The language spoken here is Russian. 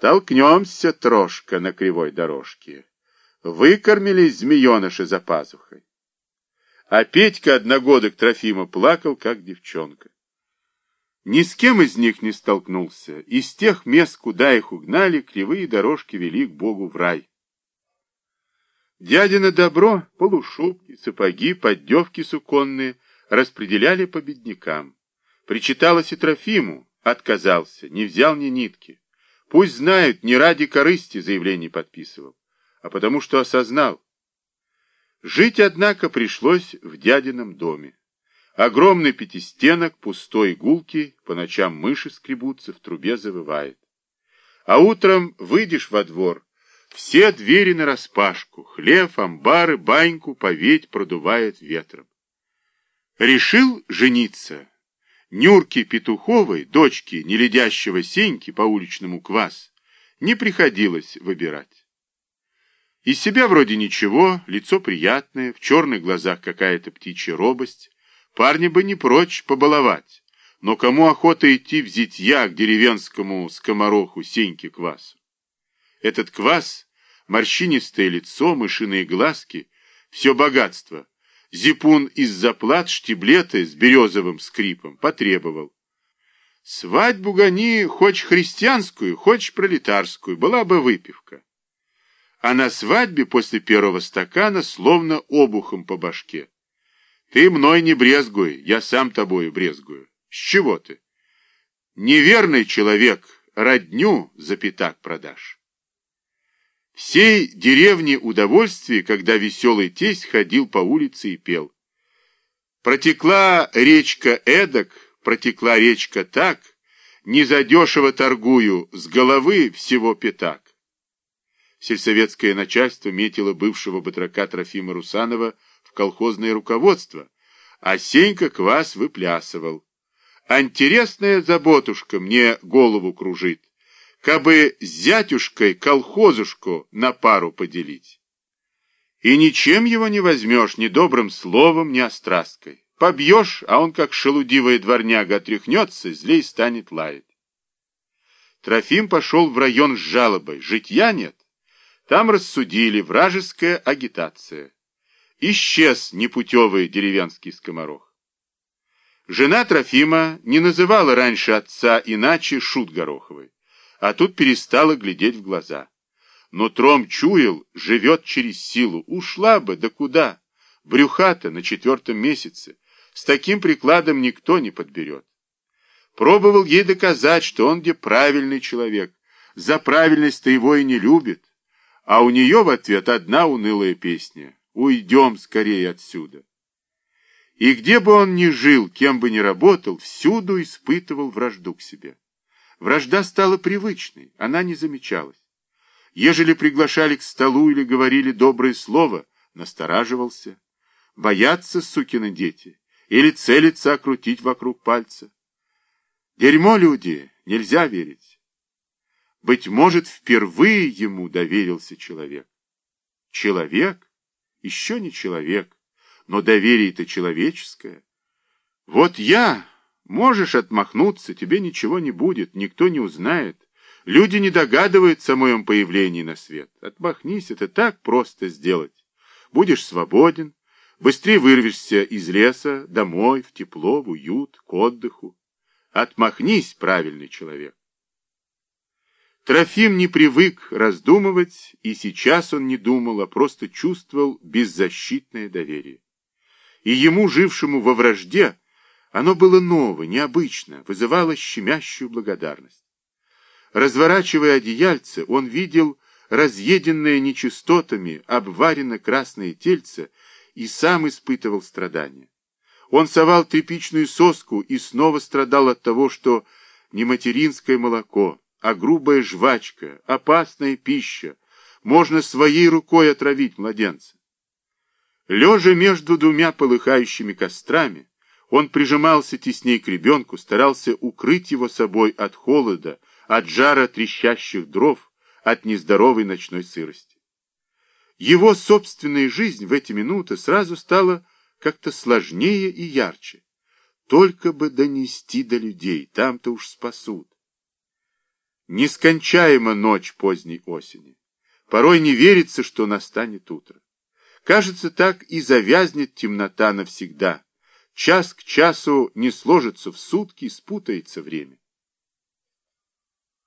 Столкнемся трошка на кривой дорожке. Выкормились змееныши за пазухой. А Петька одногодок Трофима плакал, как девчонка. Ни с кем из них не столкнулся. Из тех мест, куда их угнали, кривые дорожки вели к Богу в рай. Дядина добро, полушубки, сапоги, поддевки суконные распределяли по беднякам. Причиталось и Трофиму, отказался, не взял ни нитки. Пусть знают, не ради корысти заявление подписывал, а потому что осознал. Жить, однако, пришлось в дядином доме. Огромный пятистенок, пустой гулки, по ночам мыши скребутся, в трубе завывает. А утром выйдешь во двор, все двери нараспашку, хлев, амбары, баньку поветь продувает ветром. Решил жениться. Нюрке Петуховой, дочке неледящего Сеньки по уличному квас, не приходилось выбирать. Из себя вроде ничего, лицо приятное, в черных глазах какая-то птичья робость, Парни бы не прочь побаловать, но кому охота идти в зитья к деревенскому скомороху Сеньке Квасу? Этот квас, морщинистое лицо, мышиные глазки, все богатство. Зипун из заплат штиблеты с березовым скрипом потребовал. Свадьбу гони, хоть христианскую, хоть пролетарскую, была бы выпивка. А на свадьбе после первого стакана словно обухом по башке. Ты мной не брезгуй, я сам тобою брезгую. С чего ты? Неверный человек родню за пятак продашь. Всей деревне удовольствие, когда веселый тесть ходил по улице и пел. Протекла речка эдак, протекла речка так, незадешево торгую, с головы всего пятак. Сельсоветское начальство метило бывшего батрака Трофима Русанова в колхозное руководство, а Сенька квас выплясывал. Интересная заботушка мне голову кружит, кабы с зятюшкой колхозушку на пару поделить. И ничем его не возьмешь, ни добрым словом, ни острасткой. Побьешь, а он, как шелудивая дворняга, отряхнется, злей станет лаять. Трофим пошел в район с жалобой. Житья нет. Там рассудили вражеская агитация. Исчез непутевый деревенский скоморох. Жена Трофима не называла раньше отца иначе Шут Гороховой, а тут перестала глядеть в глаза. Но Тром чуял, живет через силу, ушла бы, да куда? Брюхата на четвертом месяце, с таким прикладом никто не подберет. Пробовал ей доказать, что он где правильный человек, за правильность-то его и не любит, а у нее в ответ одна унылая песня — Уйдем скорее отсюда. И где бы он ни жил, кем бы ни работал, всюду испытывал вражду к себе. Вражда стала привычной, она не замечалась. Ежели приглашали к столу или говорили доброе слово, настораживался. Боятся сукины дети или целиться окрутить вокруг пальца. Дерьмо люди, нельзя верить. Быть может, впервые ему доверился человек. Человек? еще не человек, но доверие-то человеческое. Вот я, можешь отмахнуться, тебе ничего не будет, никто не узнает. Люди не догадываются о моем появлении на свет. Отмахнись, это так просто сделать. Будешь свободен, быстрее вырвешься из леса, домой, в тепло, в уют, к отдыху. Отмахнись, правильный человек. Трофим не привык раздумывать, и сейчас он не думал, а просто чувствовал беззащитное доверие. И ему, жившему во вражде, оно было ново, необычно, вызывало щемящую благодарность. Разворачивая одеяльце, он видел разъеденное нечистотами, обварено красное тельце и сам испытывал страдания. Он совал тряпичную соску и снова страдал от того, что не материнское молоко, а грубая жвачка, опасная пища, можно своей рукой отравить младенца. Лежа между двумя полыхающими кострами, он прижимался тесней к ребенку, старался укрыть его собой от холода, от жара трещащих дров, от нездоровой ночной сырости. Его собственная жизнь в эти минуты сразу стала как-то сложнее и ярче. Только бы донести до людей, там-то уж спасут. Нескончаема ночь поздней осени. Порой не верится, что настанет утро. Кажется, так и завязнет темнота навсегда. Час к часу не сложится в сутки, спутается время.